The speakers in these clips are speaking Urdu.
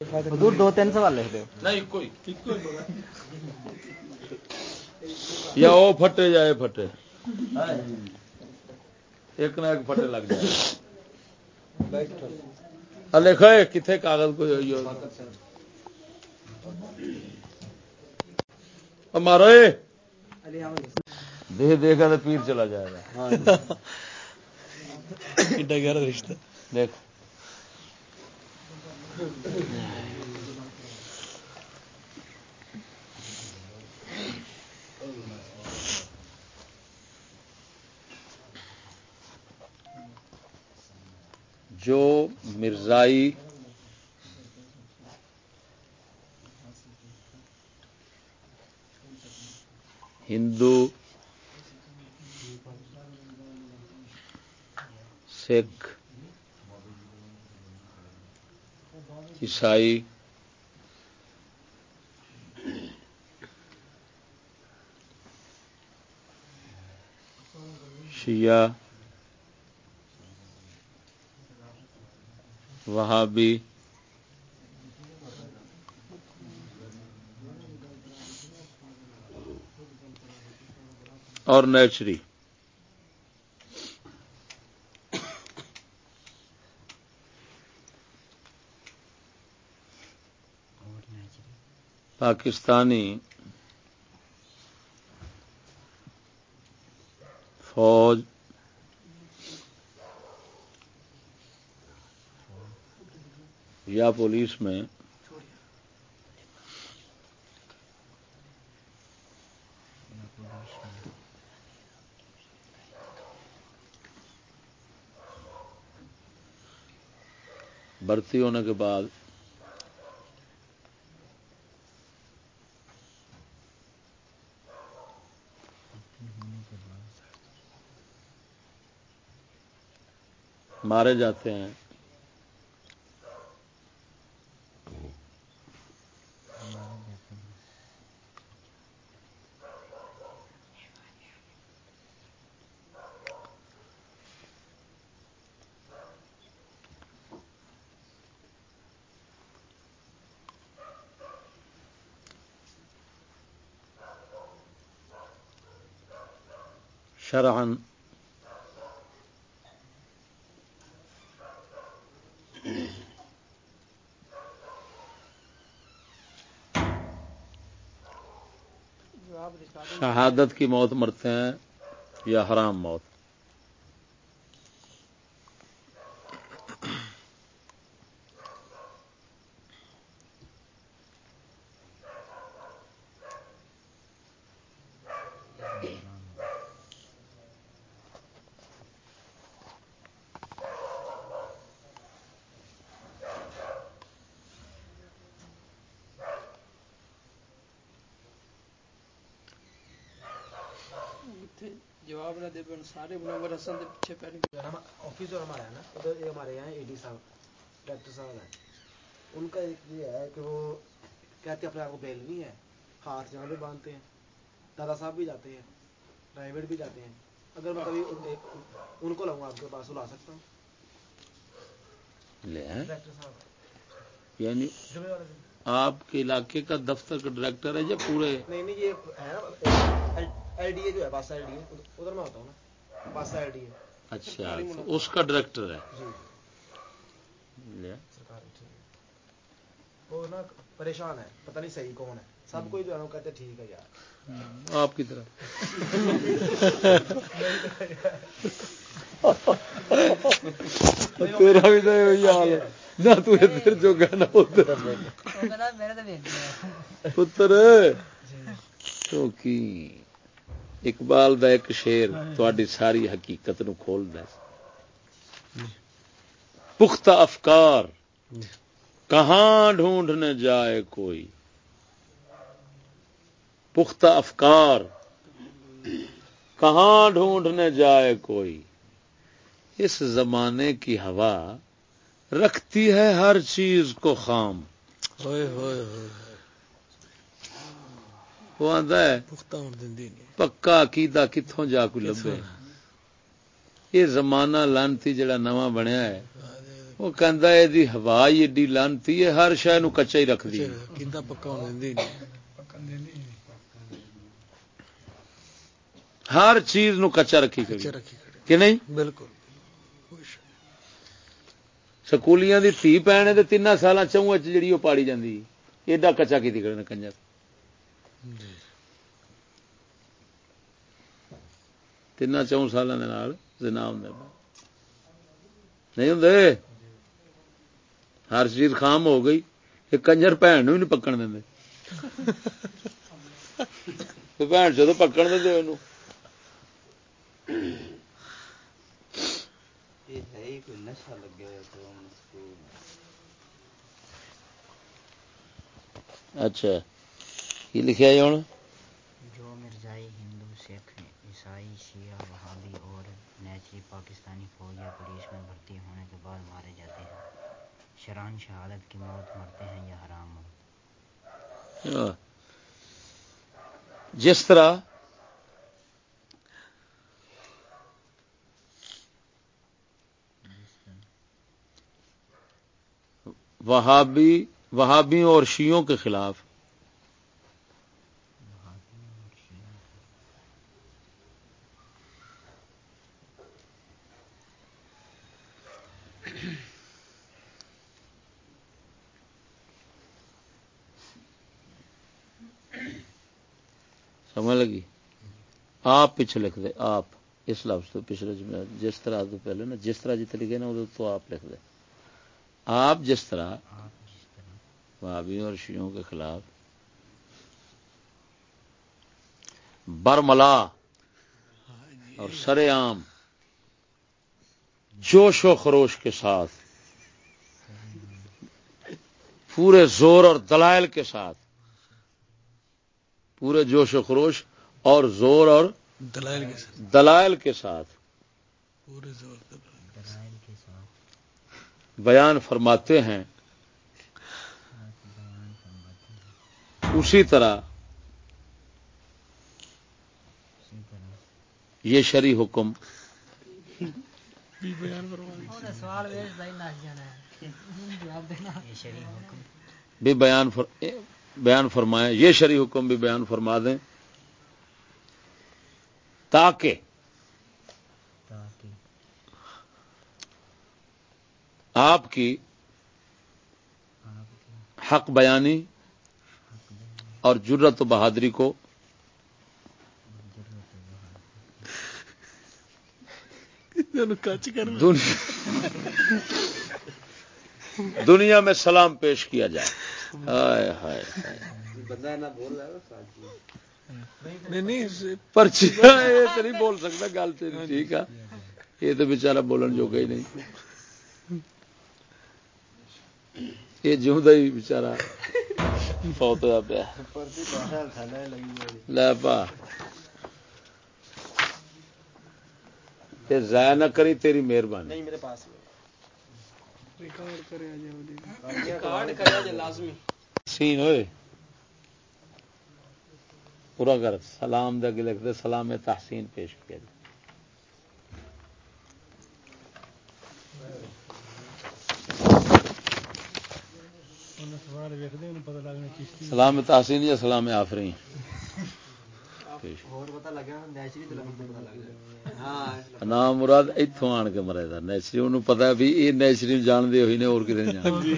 حضور دو تین سوال لکھ دو۔ نہیں کوئی۔ یا وہ پھٹے جائے پھٹے۔ ایک نہ ایک پھٹے لگ جائے۔ لکھا ہے کتنے کاغذ کو مارو دیکھ دیکھ تو پیر چلا جائے گا۔ رشتہ۔ دیکھ۔ جو مرزائی ہندو سکھ عیسائی شیعہ وہابی اور نیچری پاکستانی فوج یا پولیس میں بھرتی ہونے کے بعد مارے جاتے ہیں۔ شرعن شہادت کی موت مرتے ہیں یا حرام موت جواب نہ دے بن سارے منور حسن دے پیچھے پہن آفیسر ہمارا ہے نا ادھر یہ ہمارے یہاں اے ڈی صاحب ڈاکٹر صاحب ہیں ان کا ایک یہ ہے کہ وہ کہتے ہیں اپنے آپ کو بیل نہیں ہے ہاتھ جہاں بھی باندھتے ہیں دادا صاحب بھی جاتے ہیں پرائیویٹ بھی جاتے ہیں اگر میں کبھی ان کو لاؤں گا آپ کے پاس لا سکتا ہوں لے ہیں ڈاکٹر صاحب یعنی جمعے والے دن آپ کے علاقے کا دفتر کا ڈائریکٹر ہے یا پورے نہیں نہیں یہ ہے ڈی اے جو ہے باسا ایل ڈی اے ادھر میں ہوتا ہوں نا باسا ایل ڈی اے۔ اچھا اس کا ڈائریکٹر ہے۔ جی۔ وہ نا پریشان ہے پتہ نہیں صحیح کون ہے۔ سب کوئی جو ہے وہ کہتے ٹھیک ہے یار۔ آپ کی طرح تیرا بھی تو ہے۔ نہ تو ادھر جو گانا ادھر پتر تو کی اقبال دا ایک شیر تواڈی ساری حقیقت نو کھول پختہ افکار کہاں ڈھونڈنے جائے کوئی پختہ افکار کہاں ڈھونڈنے جائے کوئی اس زمانے کی ہوا رکھتی ہے ہر چیز کو خام وہ آدھا ہے پکا عقیدہ کتوں جا کو لبے؟ یہ زمانہ لانتی جڑا نواں بنیا ہے۔ وہ کہندا ہے دی ہوا ہی ایڈی لانتی ہے ہر شے نو کچا ہی رکھ دی۔ پکا نہیں۔ ہر چیز نو کچا رکھی کھڑی۔ کچا رکھی کھڑی۔ کہ نہیں؟ بالکل۔ سکولیاں دی تھی پینے تے تین سالاں چوں جڑی وہ پاڑی جاندی ایڈا کچا کیتی نے کنجر جی تین چون سالوں دے نال زنا ہوندا نہیں ہوندے ہر چیز خام ہو گئی یہ کنجر بھن نو ہی نہیں پکن دے بھن چ تو پکن دے انہوں یہ ہے ہی کوئی نشہ لگے ہوئے تو ہم اس کو اچھا کی لکھا ہے ہوں؟ جو مرزائی ہندو سکھ عیسائی شیعہ وہابی اور نیچری پاکستانی فوج یا پولیس میں بھرتی ہونے کے بعد مارے جاتے ہیں۔ شران شہادت کی موت مرتے ہیں یا حرام موت؟ جس طرح وہابی وہابیوں اور شیعوں کے خلاف۔ سمجھ لگی؟ آپ پیچھے لکھ دے آپ اس لفظ تو پچھلے جس طرح تو پہلے نا، جس طرح جتنے لکھے نا ادھر تو آپ لکھ دے آپ جس طرح بھابھیوں اور شیعوں کے خلاف برملا اور سر عام جوش و خروش کے ساتھ پورے زور اور دلائل کے ساتھ پورے جوش و خروش اور زور اور دلائل کے ساتھ۔ دلائل کے ساتھ۔ پورے زور دلائل کے ساتھ۔ بیان فرماتے ہیں۔ اسی طرح یہ شری حکم۔ بھی بیان بیان فرمائیں۔ یہ شری حکم بھی بیان فرما دیں۔ تاکہ آپ کی حق بیانی اور جرت و بہادری کو دنیا میں سلام پیش کیا جائے۔ ہائے بندہ نہ بول رہا ہے نہیں، پرچی یہ تو نہیں بول سکتا، گل تو ٹھیک ہے۔ یہ تو بےچارا بولن جو ہی نہیں۔ یہ جوں ہی بےچارا فوت ہوا پیا۔ لے پا۔ یہ ضائع نہ کری تیری مہربانی۔ نہیں میرے پاس۔ ریکارڈ کرے آ جاؤ ریکارڈ کرا جائے لازمی۔ سین ہوئے پورا کر سلام دے لکھ دے سلام تحسین پیش کیا جائے سوال ویکتے پتا لگنا چیز سلام تحسین یا سلام جائے ہاں۔ نام مراد اتوں آن کے مرے دا نیچری۔ انہوں پتا بھی یہ نیچری جانتے ہوئی نے اور نہیں جانتے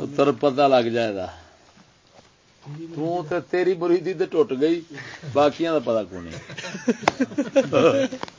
پتر پتا لگ جائے گا تو تے تیری مریدی تے ٹوٹ گئی باقیاں دا پتا کون نہیں